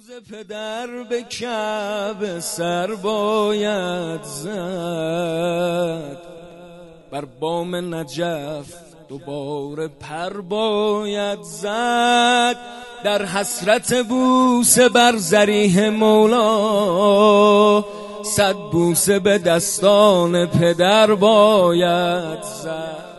روز پدر به کعب سر باید زد. بر بام نجف دوباره پر باید زد. در حسرت بوسه بر زریح مولا صد بوسه به دستان پدر باید زد.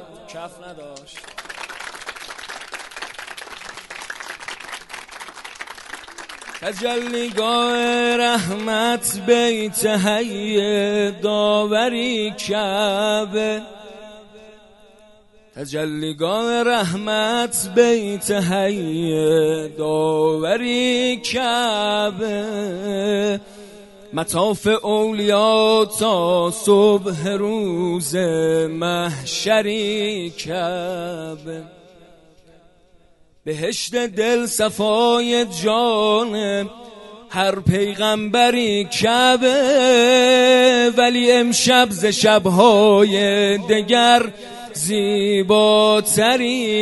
تجلیگاه رحمت بیت حی داوری کعبه. تجلیگاه رحمت بیت حی داوری کعبه. مطاف اولیا تا صبح روز محشری کعبه. بهشت دل صفای جان هر پیغمبری کعبه ولی امشب ز شبهای دگر زیباتری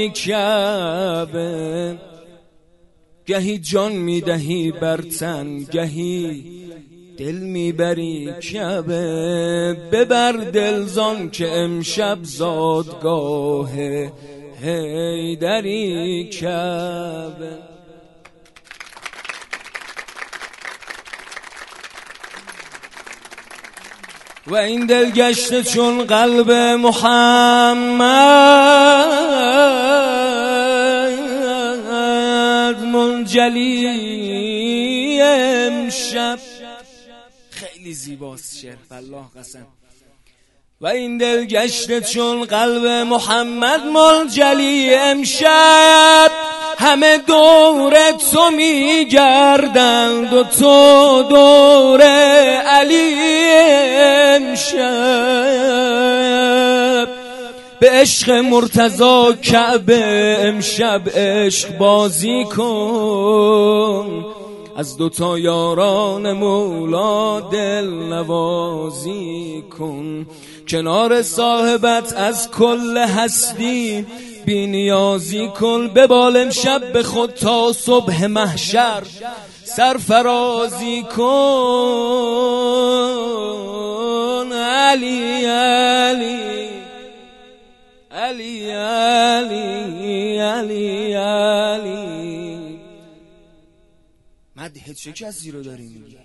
کعبه. گهی جان می‌دهی بر تن گهی دل می‌بری کعبه. ببر دلزان که امشب زادگاه هیدری کعبه و این دل گشته چون قلب محمد منجلی امشب. خیلی زیباست شعر والله قسم. و این دل گشته چون قلب محمد منجلی امشب. همه دور تو میگردند و تو دور علی امشب. به عشق مرتضا کعبه امشب عشق بازی کن. از دوتا یاران مولا دل نوازی کن. کنار صاحبت از کل هستی بی نیازی کن. ببال امشب به خود تا صبح محشر. سرفرازی کن. علی علی. علی علی علی علی. مدح چه کسی رو داری میگی.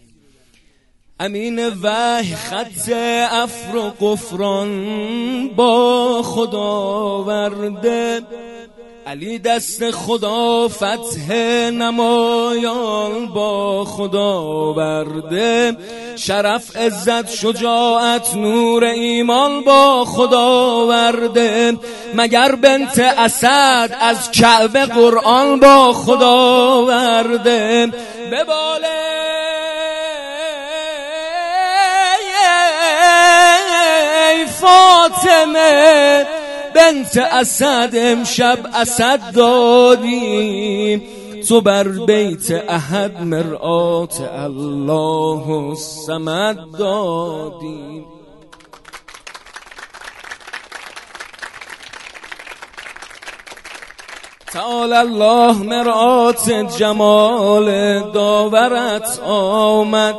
امین وحی خط افر قفران با خدا ورده علی دست خدا فتح نمایان با خدا برده شرف عزت شجاعت نور ایمان با خدا ورده مگر بنت اسد از کعبه قرآن با خدا ورده بباله فاطمه بنت اسد امشب اسد دادیم تو بر بیت احد مرآت الله الصمد دادیم. تعال الله مرآت جمال داورت آمد.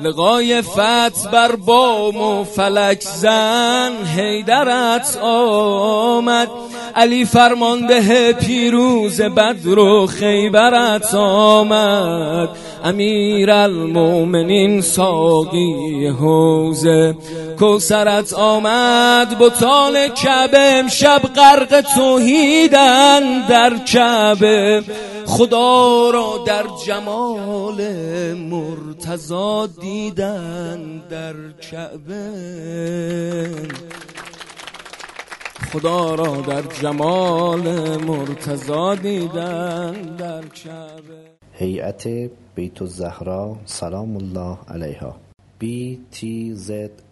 لقای فت بر بام و فلک زن هیدرت آمد. علی فرمانده پیروز بدر و خیبرت آمد. امیر المومنین ساقی حوزه. کوسرت آمد بطال کعبه امشب غرق توحیدن در کعبه. خدا را در جمال مرتضا دیدن در کعبه. خدا را در جمال مرتضا دیدن در کعبه. هیئت بیت الزهرا سلام الله علیها. btzs.ir